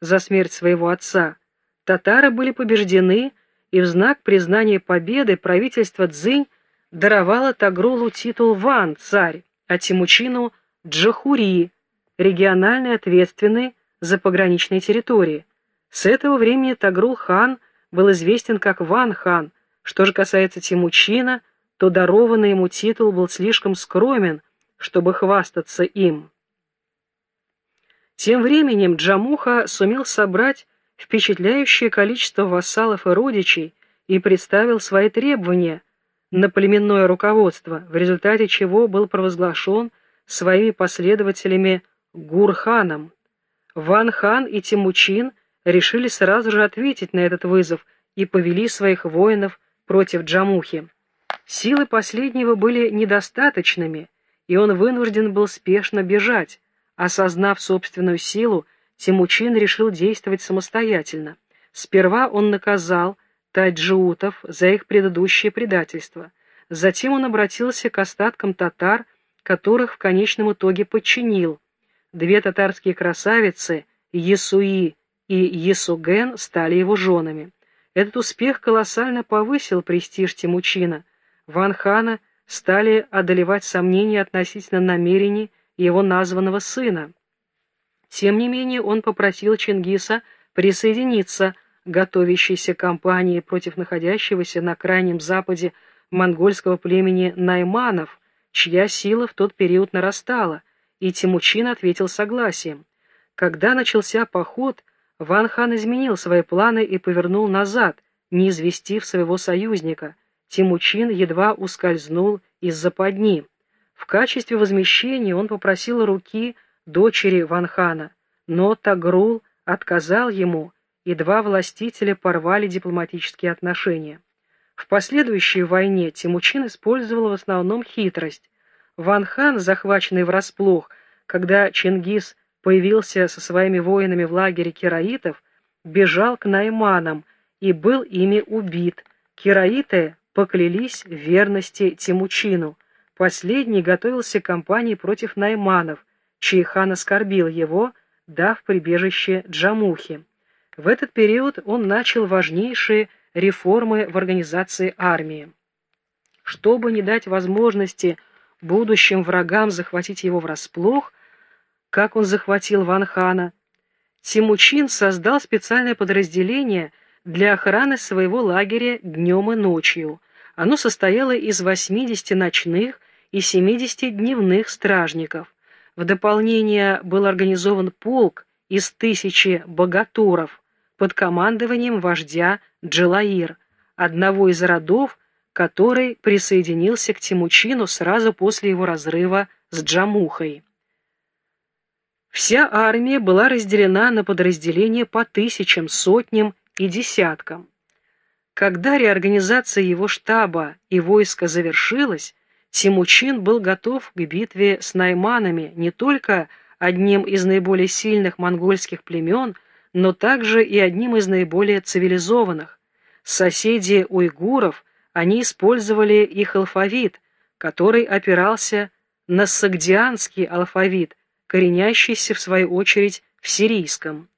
за смерть своего отца, татары были побеждены, и в знак признания победы правительство Цзинь даровало Тагрулу титул Ван, царь, а Тимучину – Джахури, региональный ответственный за пограничные территории. С этого времени Тагрул-хан был известен как Ван-хан. Что же касается Тимучина, то дарованный ему титул был слишком скромен, чтобы хвастаться им. Тем временем Джамуха сумел собрать впечатляющее количество вассалов и родичей и представил свои требования на племенное руководство, в результате чего был провозглашен своими последователями Гурханом. Ван Хан и Тимучин решили сразу же ответить на этот вызов и повели своих воинов против Джамухи. Силы последнего были недостаточными, и он вынужден был спешно бежать. Осознав собственную силу, Тимучин решил действовать самостоятельно. Сперва он наказал таджиутов за их предыдущее предательство. Затем он обратился к остаткам татар, которых в конечном итоге подчинил. Две татарские красавицы, Есуи и Есуген, стали его женами. Этот успех колоссально повысил престиж Тимучина. Ван Хана стали одолевать сомнения относительно намерений его названного сына. Тем не менее он попросил Чингиса присоединиться к готовящейся кампании против находящегося на крайнем западе монгольского племени Найманов, чья сила в тот период нарастала, и Тимучин ответил согласием. Когда начался поход, Ван Хан изменил свои планы и повернул назад, не известив своего союзника. Тимучин едва ускользнул из западни. В качестве возмещения он попросил руки дочери Ванхана, но Тагрул отказал ему, и два властителя порвали дипломатические отношения. В последующей войне Тимучин использовал в основном хитрость. Ванхан, захваченный врасплох, когда Чингис появился со своими воинами в лагере кераитов, бежал к найманам и был ими убит. Кераиты поклялись верности Тимучину. Последний готовился к кампании против найманов, чей хан оскорбил его, дав прибежище Джамухи. В этот период он начал важнейшие реформы в организации армии. Чтобы не дать возможности будущим врагам захватить его врасплох, как он захватил Ван Хана, Тимучин создал специальное подразделение для охраны своего лагеря днем и ночью. Оно состояло из 80 ночных и 70 дневных стражников. В дополнение был организован полк из тысячи богатуров под командованием вождя Джилаир, одного из родов, который присоединился к Тимучину сразу после его разрыва с Джамухой. Вся армия была разделена на подразделения по тысячам, сотням и десяткам. Когда реорганизация его штаба и войска завершилась, Тимучин был готов к битве с найманами, не только одним из наиболее сильных монгольских племен, но также и одним из наиболее цивилизованных. Соседи уйгуров, они использовали их алфавит, который опирался на сагдианский алфавит, коренящийся в свою очередь в сирийском.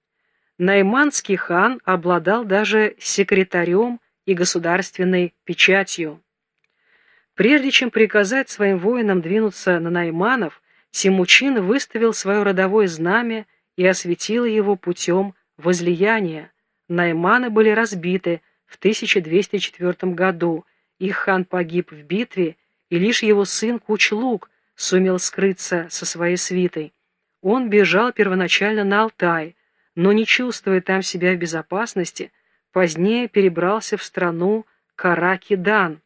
Найманский хан обладал даже секретарем и государственной печатью. Прежде чем приказать своим воинам двинуться на Найманов, Тимучин выставил свое родовое знамя и осветил его путем возлияния. Найманы были разбиты в 1204 году, их хан погиб в битве, и лишь его сын Кучлук сумел скрыться со своей свитой. Он бежал первоначально на Алтай, но, не чувствуя там себя в безопасности, позднее перебрался в страну Каракидан,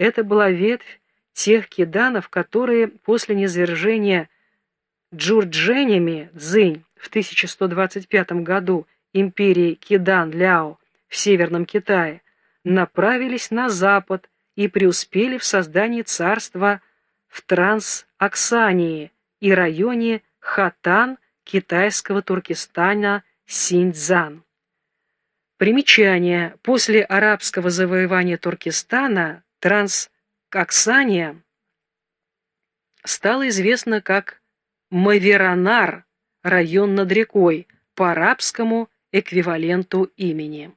это была ветвь тех киданов, которые после низвержения джурдженями Цзинь в 1125 году империи Кидан-Ляо в Северном Китае направились на запад и преуспели в создании царства в Трансаксании и районе Хатан китайского Туркестана Синьцзан. Примечание. После арабского завоевания Туркестана Трансаксания стало известно как Маверанар, район над рекой, по-арабскому эквиваленту имени.